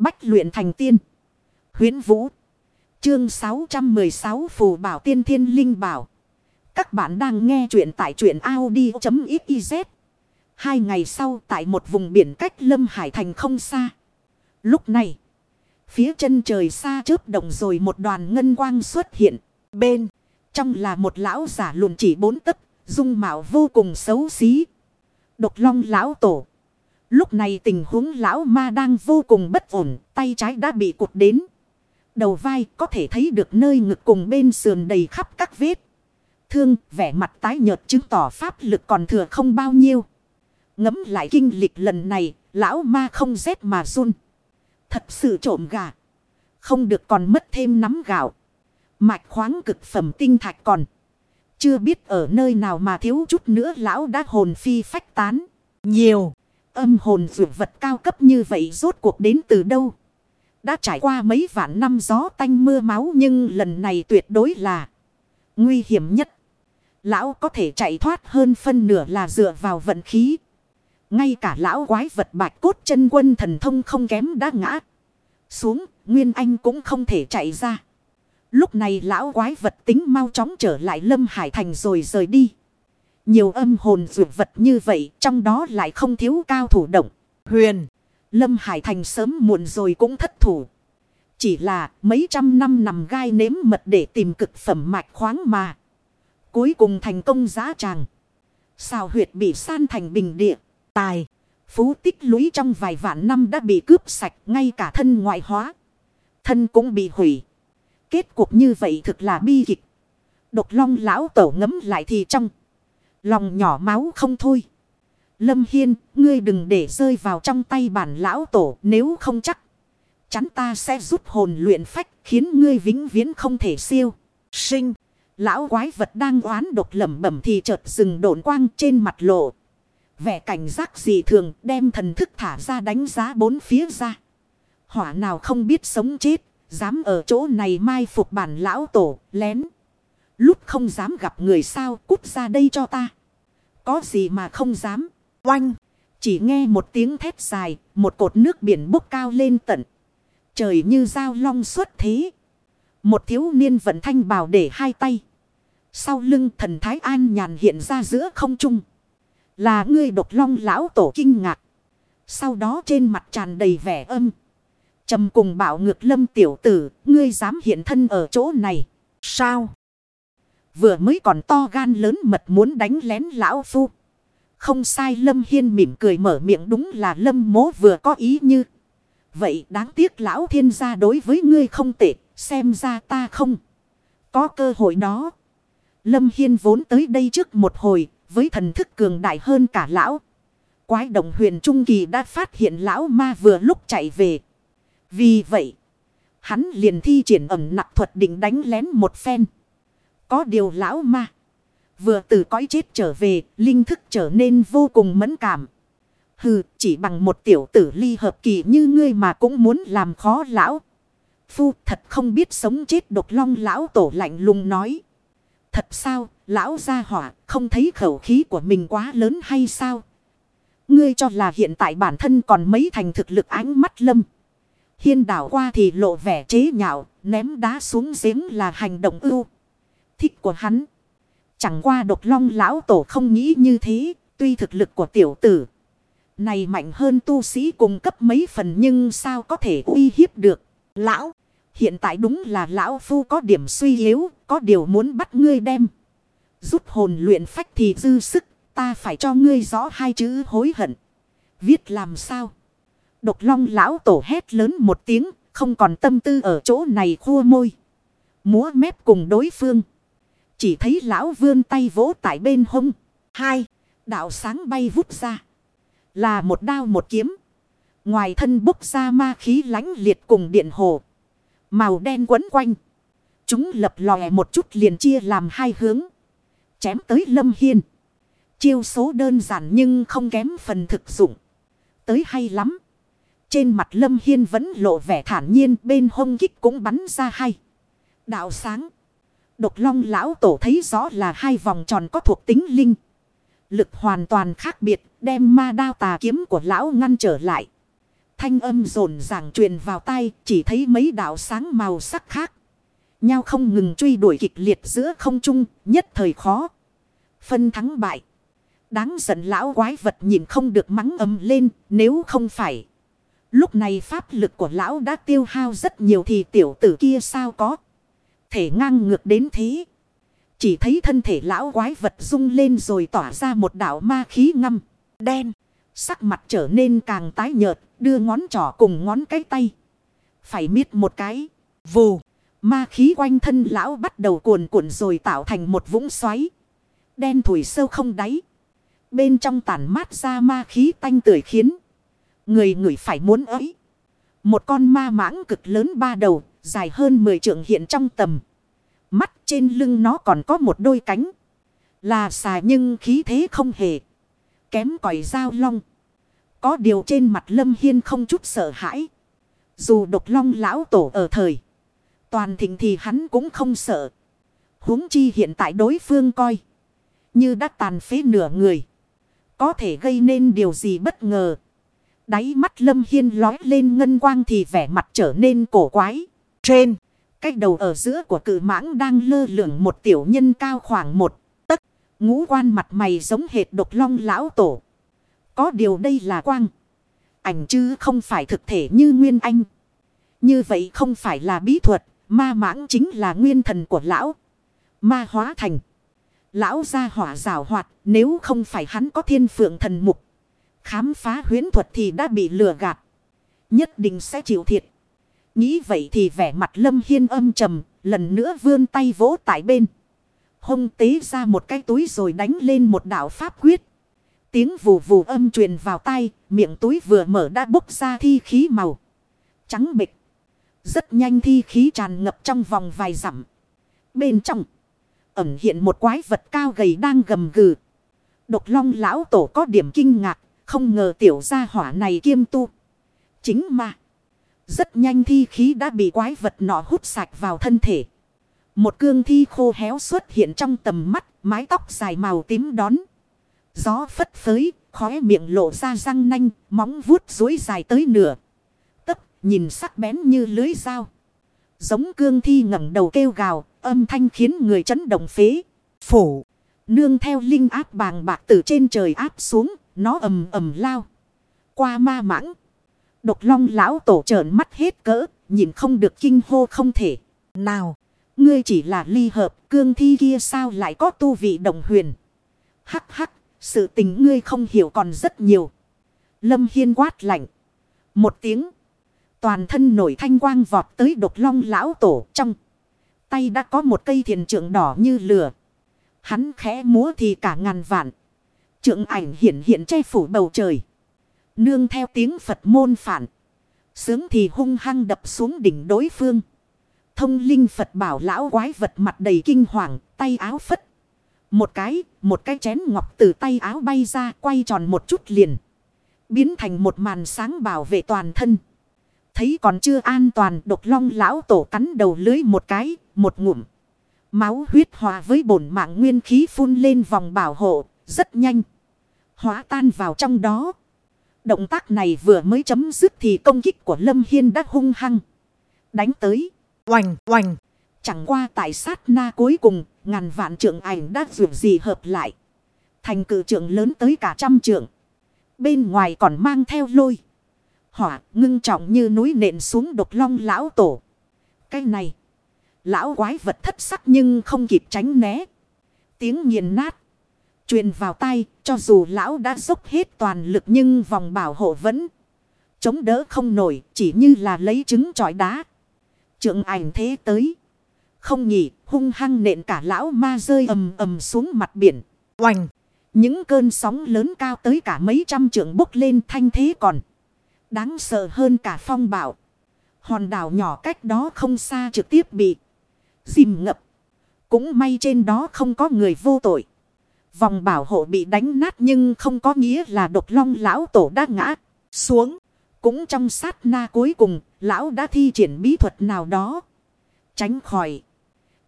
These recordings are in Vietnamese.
Bách luyện thành tiên. huyễn Vũ. Chương 616 Phù Bảo Tiên Thiên Linh Bảo. Các bạn đang nghe truyện tại truyện Audi.xyz. Hai ngày sau tại một vùng biển cách Lâm Hải Thành không xa. Lúc này. Phía chân trời xa chớp động rồi một đoàn ngân quang xuất hiện. Bên. Trong là một lão giả luồn chỉ bốn tấc. Dung mạo vô cùng xấu xí. Độc long lão tổ. Lúc này tình huống lão ma đang vô cùng bất ổn. Tay trái đã bị cụt đến. Đầu vai có thể thấy được nơi ngực cùng bên sườn đầy khắp các vết. Thương, vẻ mặt tái nhợt chứng tỏ pháp lực còn thừa không bao nhiêu. Ngấm lại kinh lịch lần này. Lão ma không rét mà run. Thật sự trộm gà. Không được còn mất thêm nắm gạo. Mạch khoáng cực phẩm tinh thạch còn. Chưa biết ở nơi nào mà thiếu chút nữa lão đã hồn phi phách tán. Nhiều. Âm hồn dụ vật cao cấp như vậy rốt cuộc đến từ đâu? Đã trải qua mấy vạn năm gió tanh mưa máu nhưng lần này tuyệt đối là nguy hiểm nhất. Lão có thể chạy thoát hơn phân nửa là dựa vào vận khí. Ngay cả lão quái vật bạch cốt chân quân thần thông không kém đã ngã. Xuống, Nguyên Anh cũng không thể chạy ra. Lúc này lão quái vật tính mau chóng trở lại Lâm Hải Thành rồi rời đi. Nhiều âm hồn dụ vật như vậy, trong đó lại không thiếu cao thủ động. Huyền, Lâm Hải Thành sớm muộn rồi cũng thất thủ. Chỉ là mấy trăm năm nằm gai nếm mật để tìm cực phẩm mạch khoáng mà. Cuối cùng thành công giá tràng. Sao huyệt bị san thành bình địa, tài. Phú tích lũy trong vài vạn năm đã bị cướp sạch ngay cả thân ngoại hóa. Thân cũng bị hủy. Kết cục như vậy thực là bi kịch. Độc long lão tổ ngấm lại thì trong. Lòng nhỏ máu không thôi. Lâm Hiên, ngươi đừng để rơi vào trong tay bản lão tổ nếu không chắc. Chắn ta sẽ rút hồn luyện phách khiến ngươi vĩnh viễn không thể siêu. Sinh, lão quái vật đang oán độc lẩm bẩm thì chợt dừng độn quang trên mặt lộ. Vẻ cảnh giác dị thường đem thần thức thả ra đánh giá bốn phía ra. Hỏa nào không biết sống chết, dám ở chỗ này mai phục bản lão tổ, lén. Lúc không dám gặp người sao, cút ra đây cho ta. Có gì mà không dám. Oanh. Chỉ nghe một tiếng thét dài. Một cột nước biển bốc cao lên tận. Trời như dao long xuất thế. Một thiếu niên vận thanh bào để hai tay. Sau lưng thần thái an nhàn hiện ra giữa không trung. Là ngươi độc long lão tổ kinh ngạc. Sau đó trên mặt tràn đầy vẻ âm. trầm cùng bảo ngược lâm tiểu tử. Ngươi dám hiện thân ở chỗ này. Sao? Vừa mới còn to gan lớn mật muốn đánh lén lão phu. Không sai Lâm Hiên mỉm cười mở miệng đúng là Lâm mố vừa có ý như. Vậy đáng tiếc lão thiên gia đối với ngươi không tệ, xem ra ta không. Có cơ hội đó. Lâm Hiên vốn tới đây trước một hồi, với thần thức cường đại hơn cả lão. Quái đồng huyền Trung Kỳ đã phát hiện lão ma vừa lúc chạy về. Vì vậy, hắn liền thi triển ẩm nặc thuật định đánh lén một phen. Có điều lão ma. Vừa từ cõi chết trở về, linh thức trở nên vô cùng mẫn cảm. Hừ, chỉ bằng một tiểu tử ly hợp kỳ như ngươi mà cũng muốn làm khó lão. Phu thật không biết sống chết độc long lão tổ lạnh lùng nói. Thật sao, lão gia hỏa, không thấy khẩu khí của mình quá lớn hay sao? Ngươi cho là hiện tại bản thân còn mấy thành thực lực ánh mắt lâm. Hiên đảo qua thì lộ vẻ chế nhạo, ném đá xuống giếng là hành động ưu. Thích của hắn. Chẳng qua độc long lão tổ không nghĩ như thế, tuy thực lực của tiểu tử. Này mạnh hơn tu sĩ cùng cấp mấy phần nhưng sao có thể uy hiếp được. Lão, hiện tại đúng là lão phu có điểm suy yếu, có điều muốn bắt ngươi đem. giúp hồn luyện phách thì dư sức, ta phải cho ngươi rõ hai chữ hối hận. Viết làm sao? Độc long lão tổ hét lớn một tiếng, không còn tâm tư ở chỗ này khua môi. Múa mép cùng đối phương. Chỉ thấy lão vươn tay vỗ tại bên hông. Hai, đạo sáng bay vút ra. Là một đao một kiếm. Ngoài thân bốc ra ma khí lánh liệt cùng điện hồ. Màu đen quấn quanh. Chúng lập lòe một chút liền chia làm hai hướng. Chém tới lâm hiên. Chiêu số đơn giản nhưng không kém phần thực dụng. Tới hay lắm. Trên mặt lâm hiên vẫn lộ vẻ thản nhiên bên hông kích cũng bắn ra hai. Đạo sáng. Độc long lão tổ thấy rõ là hai vòng tròn có thuộc tính linh. Lực hoàn toàn khác biệt đem ma đao tà kiếm của lão ngăn trở lại. Thanh âm rồn ràng truyền vào tay, chỉ thấy mấy đạo sáng màu sắc khác. Nhau không ngừng truy đuổi kịch liệt giữa không trung, nhất thời khó. Phân thắng bại. Đáng giận lão quái vật nhìn không được mắng ầm lên, nếu không phải. Lúc này pháp lực của lão đã tiêu hao rất nhiều thì tiểu tử kia sao có. Thể ngang ngược đến thế. Chỉ thấy thân thể lão quái vật rung lên rồi tỏa ra một đảo ma khí ngâm, đen. Sắc mặt trở nên càng tái nhợt, đưa ngón trỏ cùng ngón cái tay. Phải miết một cái. Vù. Ma khí quanh thân lão bắt đầu cuồn cuộn rồi tạo thành một vũng xoáy. Đen thủi sâu không đáy. Bên trong tản mát ra ma khí tanh tưởi khiến. Người người phải muốn ấy. Một con ma mãng cực lớn ba đầu, dài hơn 10 trượng hiện trong tầm. Mắt trên lưng nó còn có một đôi cánh. Là xà nhưng khí thế không hề. Kém còi dao long. Có điều trên mặt lâm hiên không chút sợ hãi. Dù độc long lão tổ ở thời. Toàn thịnh thì hắn cũng không sợ. huống chi hiện tại đối phương coi. Như đã tàn phế nửa người. Có thể gây nên điều gì bất ngờ. Đáy mắt lâm hiên lói lên ngân quang thì vẻ mặt trở nên cổ quái. Trên. Cách đầu ở giữa của cự mãng đang lơ lửng một tiểu nhân cao khoảng một tấc. Ngũ quan mặt mày giống hệt độc long lão tổ. Có điều đây là quang. Ảnh chứ không phải thực thể như Nguyên Anh. Như vậy không phải là bí thuật. Ma mãng chính là nguyên thần của lão. Ma hóa thành. Lão gia hỏa rào hoạt. Nếu không phải hắn có thiên phượng thần mục. Khám phá huyến thuật thì đã bị lừa gạt. Nhất định sẽ chịu thiệt. Nghĩ vậy thì vẻ mặt lâm hiên âm trầm. Lần nữa vươn tay vỗ tại bên. Hông tế ra một cái túi rồi đánh lên một đạo pháp quyết. Tiếng vù vù âm truyền vào tay, miệng túi vừa mở đã bốc ra thi khí màu. Trắng bịch. Rất nhanh thi khí tràn ngập trong vòng vài dặm. Bên trong, ẩn hiện một quái vật cao gầy đang gầm gừ. Độc long lão tổ có điểm kinh ngạc, không ngờ tiểu gia hỏa này kiêm tu. Chính mà. Rất nhanh thi khí đã bị quái vật nọ hút sạch vào thân thể. Một cương thi khô héo xuất hiện trong tầm mắt, mái tóc dài màu tím đón. Gió phất phới, khóe miệng lộ ra răng nanh, móng vuốt dối dài tới nửa. Tấp, nhìn sắc bén như lưới dao. Giống cương thi ngẩng đầu kêu gào, âm thanh khiến người chấn động phế. Phủ, nương theo linh áp bàng bạc từ trên trời áp xuống, nó ầm ầm lao. Qua ma mãng. Độc long lão tổ trợn mắt hết cỡ, nhìn không được kinh hô không thể. Nào, ngươi chỉ là ly hợp, cương thi kia sao lại có tu vị đồng huyền. Hắc hắc, sự tình ngươi không hiểu còn rất nhiều. Lâm Hiên quát lạnh. Một tiếng. Toàn thân nổi thanh quang vọt tới độc long lão tổ trong. Tay đã có một cây thiền trượng đỏ như lửa. Hắn khẽ múa thì cả ngàn vạn. Trượng ảnh hiện hiện che phủ bầu trời. Nương theo tiếng Phật môn phản. Sướng thì hung hăng đập xuống đỉnh đối phương. Thông linh Phật bảo lão quái vật mặt đầy kinh hoàng, tay áo phất. Một cái, một cái chén ngọc từ tay áo bay ra quay tròn một chút liền. Biến thành một màn sáng bảo vệ toàn thân. Thấy còn chưa an toàn độc long lão tổ cắn đầu lưới một cái, một ngụm. Máu huyết hòa với bổn mạng nguyên khí phun lên vòng bảo hộ, rất nhanh. Hóa tan vào trong đó. Động tác này vừa mới chấm dứt thì công kích của Lâm Hiên đã hung hăng. Đánh tới. Oành, oành. Chẳng qua tại sát na cuối cùng, ngàn vạn trượng ảnh đã dù gì hợp lại. Thành cử trượng lớn tới cả trăm trượng. Bên ngoài còn mang theo lôi. Hỏa ngưng trọng như núi nện xuống độc long lão tổ. Cái này. Lão quái vật thất sắc nhưng không kịp tránh né. Tiếng nghiền nát truyền vào tay cho dù lão đã dốc hết toàn lực nhưng vòng bảo hộ vẫn. Chống đỡ không nổi chỉ như là lấy trứng trọi đá. Trượng ảnh thế tới. Không nhỉ, hung hăng nện cả lão ma rơi ầm ầm xuống mặt biển. Oành! Những cơn sóng lớn cao tới cả mấy trăm trượng bốc lên thanh thế còn. Đáng sợ hơn cả phong bạo. Hòn đảo nhỏ cách đó không xa trực tiếp bị dìm ngập. Cũng may trên đó không có người vô tội. Vòng bảo hộ bị đánh nát nhưng không có nghĩa là độc long lão tổ đã ngã xuống. Cũng trong sát na cuối cùng, lão đã thi triển bí thuật nào đó. Tránh khỏi.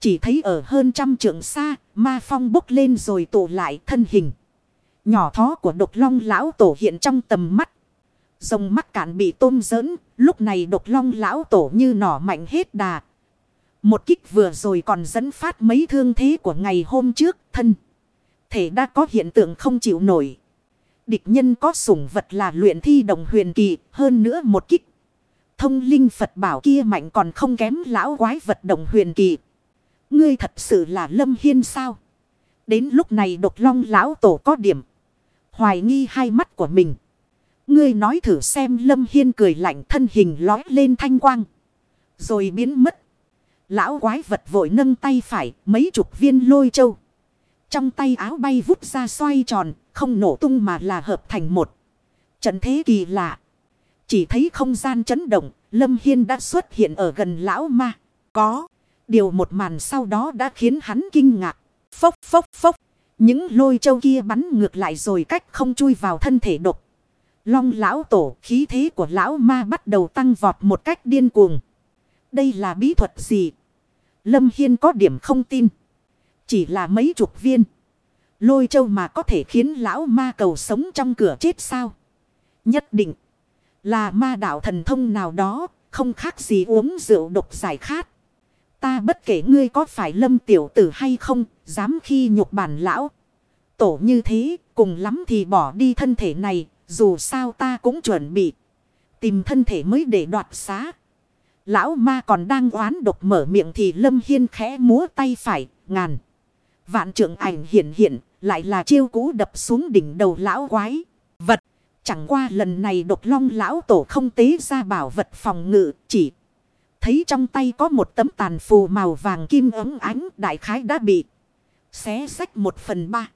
Chỉ thấy ở hơn trăm trượng xa, ma phong bốc lên rồi tụ lại thân hình. Nhỏ thó của độc long lão tổ hiện trong tầm mắt. Rồng mắt cạn bị tôm giỡn, lúc này độc long lão tổ như nỏ mạnh hết đà. Một kích vừa rồi còn dẫn phát mấy thương thế của ngày hôm trước thân. Thể đã có hiện tượng không chịu nổi. Địch nhân có sủng vật là luyện thi đồng huyền kỳ, hơn nữa một kích. Thông linh Phật bảo kia mạnh còn không kém lão quái vật đồng huyền kỳ. Ngươi thật sự là lâm hiên sao? Đến lúc này độc long lão tổ có điểm. Hoài nghi hai mắt của mình. Ngươi nói thử xem lâm hiên cười lạnh thân hình lói lên thanh quang. Rồi biến mất. Lão quái vật vội nâng tay phải, mấy chục viên lôi châu. Trong tay áo bay vút ra xoay tròn. Không nổ tung mà là hợp thành một. Trận thế kỳ lạ. Chỉ thấy không gian chấn động. Lâm Hiên đã xuất hiện ở gần lão ma. Có. Điều một màn sau đó đã khiến hắn kinh ngạc. Phốc phốc phốc. Những lôi châu kia bắn ngược lại rồi cách không chui vào thân thể độc. Long lão tổ, khí thế của lão ma bắt đầu tăng vọt một cách điên cuồng. Đây là bí thuật gì? Lâm Hiên có điểm không tin. Chỉ là mấy chục viên. Lôi châu mà có thể khiến lão ma cầu sống trong cửa chết sao? Nhất định là ma đạo thần thông nào đó, không khác gì uống rượu độc giải khát. Ta bất kể ngươi có phải lâm tiểu tử hay không, dám khi nhục bản lão. Tổ như thế, cùng lắm thì bỏ đi thân thể này, dù sao ta cũng chuẩn bị. Tìm thân thể mới để đoạt xá. Lão ma còn đang oán độc mở miệng thì lâm hiên khẽ múa tay phải, ngàn. Vạn trưởng ảnh hiện hiện, lại là chiêu cũ đập xuống đỉnh đầu lão quái. Vật, chẳng qua lần này độc long lão tổ không tế ra bảo vật phòng ngự, chỉ thấy trong tay có một tấm tàn phù màu vàng kim ấm ánh đại khái đã bị xé sách một phần ba.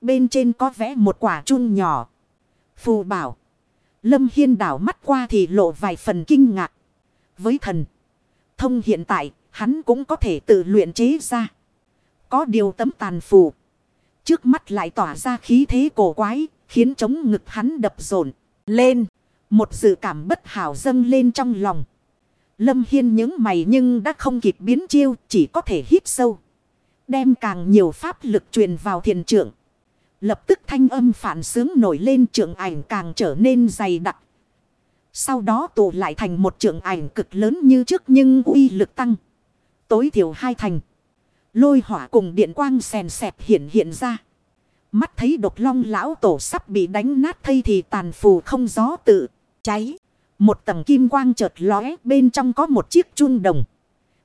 Bên trên có vẽ một quả chun nhỏ. Phù bảo. Lâm Hiên đảo mắt qua thì lộ vài phần kinh ngạc. Với thần. Thông hiện tại, hắn cũng có thể tự luyện chế ra. Có điều tấm tàn phù. Trước mắt lại tỏa ra khí thế cổ quái, khiến chống ngực hắn đập rộn lên. Một dự cảm bất hảo dâng lên trong lòng. Lâm Hiên những mày nhưng đã không kịp biến chiêu, chỉ có thể hít sâu. Đem càng nhiều pháp lực truyền vào thiền trưởng. Lập tức thanh âm phản sướng nổi lên trưởng ảnh càng trở nên dày đặc. Sau đó tụ lại thành một trưởng ảnh cực lớn như trước nhưng uy lực tăng. Tối thiểu hai thành. Lôi hỏa cùng điện quang sèn sẹp hiện hiện ra. Mắt thấy độc long lão tổ sắp bị đánh nát thây thì tàn phù không gió tự cháy. Một tầng kim quang chợt lóe, bên trong có một chiếc chun đồng.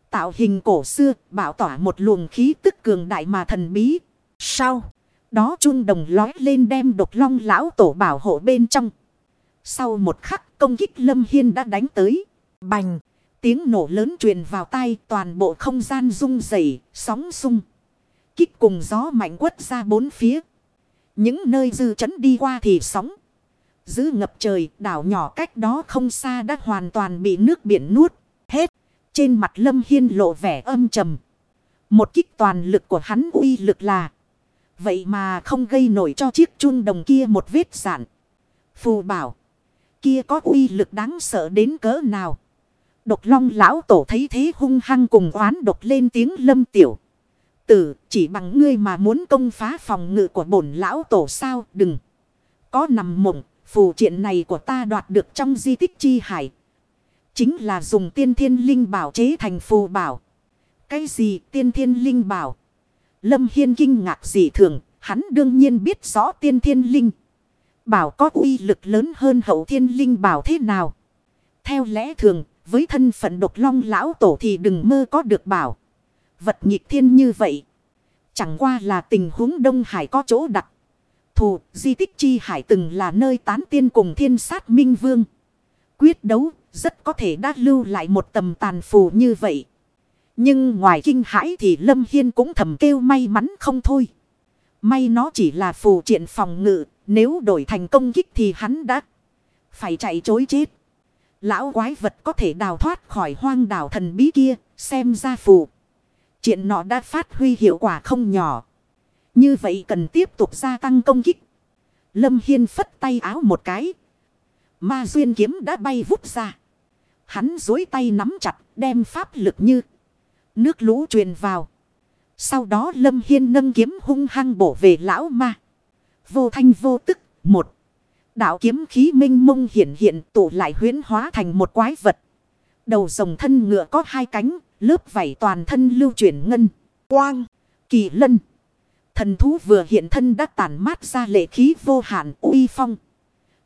Tạo hình cổ xưa, bảo tỏa một luồng khí tức cường đại mà thần bí. Sau, đó chun đồng lói lên đem độc long lão tổ bảo hộ bên trong. Sau một khắc, công kích lâm hiên đã đánh tới. Bành. Tiếng nổ lớn truyền vào tay toàn bộ không gian rung rẩy, sóng sung. Kích cùng gió mạnh quất ra bốn phía. Những nơi dư chấn đi qua thì sóng. Giữ ngập trời, đảo nhỏ cách đó không xa đã hoàn toàn bị nước biển nuốt. Hết. Trên mặt lâm hiên lộ vẻ âm trầm. Một kích toàn lực của hắn uy lực là. Vậy mà không gây nổi cho chiếc chun đồng kia một vết giản. Phù bảo. Kia có uy lực đáng sợ đến cỡ nào. Độc long lão tổ thấy thế hung hăng cùng oán độc lên tiếng lâm tiểu. Tử chỉ bằng ngươi mà muốn công phá phòng ngự của bổn lão tổ sao đừng. Có nằm mộng phù triện này của ta đoạt được trong di tích chi hải. Chính là dùng tiên thiên linh bảo chế thành phù bảo. Cái gì tiên thiên linh bảo? Lâm Hiên kinh ngạc dị thường, hắn đương nhiên biết rõ tiên thiên linh. Bảo có uy lực lớn hơn hậu thiên linh bảo thế nào. Theo lẽ thường, với thân phận độc long lão tổ thì đừng mơ có được bảo. Vật nhịp thiên như vậy. Chẳng qua là tình huống Đông Hải có chỗ đặc. Thù, di tích chi hải từng là nơi tán tiên cùng thiên sát minh vương. Quyết đấu, rất có thể đã lưu lại một tầm tàn phù như vậy. Nhưng ngoài kinh hãi thì Lâm Hiên cũng thầm kêu may mắn không thôi. May nó chỉ là phù triện phòng ngự, nếu đổi thành công kích thì hắn đã phải chạy chối chết. Lão quái vật có thể đào thoát khỏi hoang đảo thần bí kia, xem ra phù. Chuyện nọ đã phát huy hiệu quả không nhỏ. Như vậy cần tiếp tục gia tăng công kích. Lâm Hiên phất tay áo một cái. Ma duyên kiếm đã bay vút ra. Hắn dối tay nắm chặt đem pháp lực như nước lũ truyền vào. Sau đó Lâm Hiên nâng kiếm hung hăng bổ về lão ma. Vô thanh vô tức. Một. Đạo kiếm khí minh mông hiện hiện tụ lại huyến hóa thành một quái vật. Đầu rồng thân ngựa có hai cánh, lớp vảy toàn thân lưu chuyển ngân, quang, kỳ lân. Thần thú vừa hiện thân đã tản mát ra lệ khí vô hạn uy phong.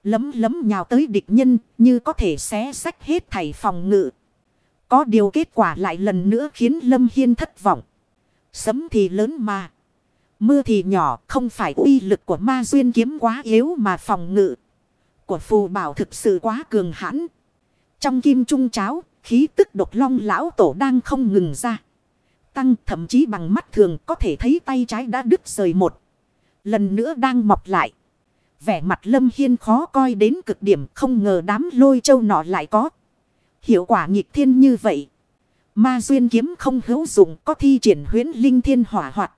Lấm lấm nhào tới địch nhân như có thể xé sách hết thảy phòng ngự. Có điều kết quả lại lần nữa khiến Lâm Hiên thất vọng. Sấm thì lớn mà. Mưa thì nhỏ không phải uy lực của ma duyên kiếm quá yếu mà phòng ngự. Của phù bảo thực sự quá cường hãn. Trong kim trung cháo, khí tức độc long lão tổ đang không ngừng ra. Tăng thậm chí bằng mắt thường có thể thấy tay trái đã đứt rời một. Lần nữa đang mọc lại. Vẻ mặt lâm hiên khó coi đến cực điểm không ngờ đám lôi châu nọ lại có. Hiệu quả nghịch thiên như vậy. Ma duyên kiếm không hữu dụng có thi triển huyến linh thiên hỏa hoạt.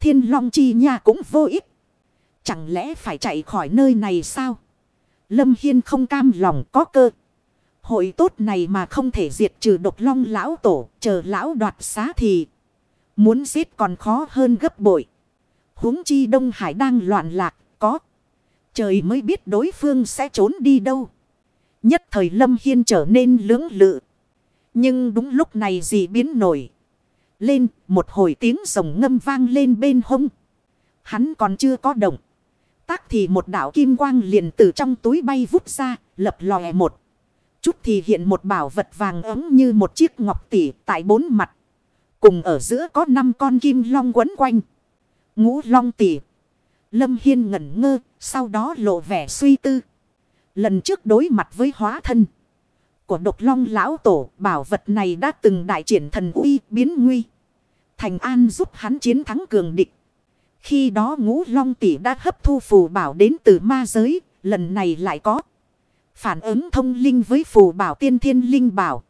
Thiên long chi nha cũng vô ích. Chẳng lẽ phải chạy khỏi nơi này sao? Lâm Hiên không cam lòng có cơ. Hội tốt này mà không thể diệt trừ độc long lão tổ, chờ lão đoạt xá thì muốn giết còn khó hơn gấp bội. huống chi Đông Hải đang loạn lạc, có. Trời mới biết đối phương sẽ trốn đi đâu. Nhất thời Lâm Hiên trở nên lưỡng lự. Nhưng đúng lúc này gì biến nổi. Lên, một hồi tiếng rồng ngâm vang lên bên hông. Hắn còn chưa có động. Tác thì một đảo kim quang liền từ trong túi bay vút ra, lập lòe một. Chút thì hiện một bảo vật vàng ấm như một chiếc ngọc tỷ tại bốn mặt. Cùng ở giữa có năm con kim long quấn quanh. Ngũ long tỷ. Lâm Hiên ngẩn ngơ, sau đó lộ vẻ suy tư. Lần trước đối mặt với hóa thân của độc long lão tổ, bảo vật này đã từng đại triển thần uy biến nguy. Thành an giúp hắn chiến thắng cường địch. Khi đó ngũ long tỷ đã hấp thu phù bảo đến từ ma giới, lần này lại có. Phản ứng thông linh với phù bảo tiên thiên linh bảo.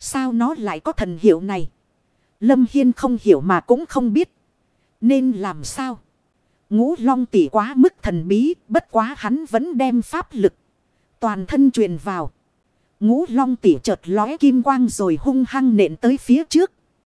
Sao nó lại có thần hiệu này? Lâm Hiên không hiểu mà cũng không biết. Nên làm sao? Ngũ long tỷ quá mức thần bí, bất quá hắn vẫn đem pháp lực. Toàn thân truyền vào. Ngũ long tỷ chợt lóe kim quang rồi hung hăng nện tới phía trước.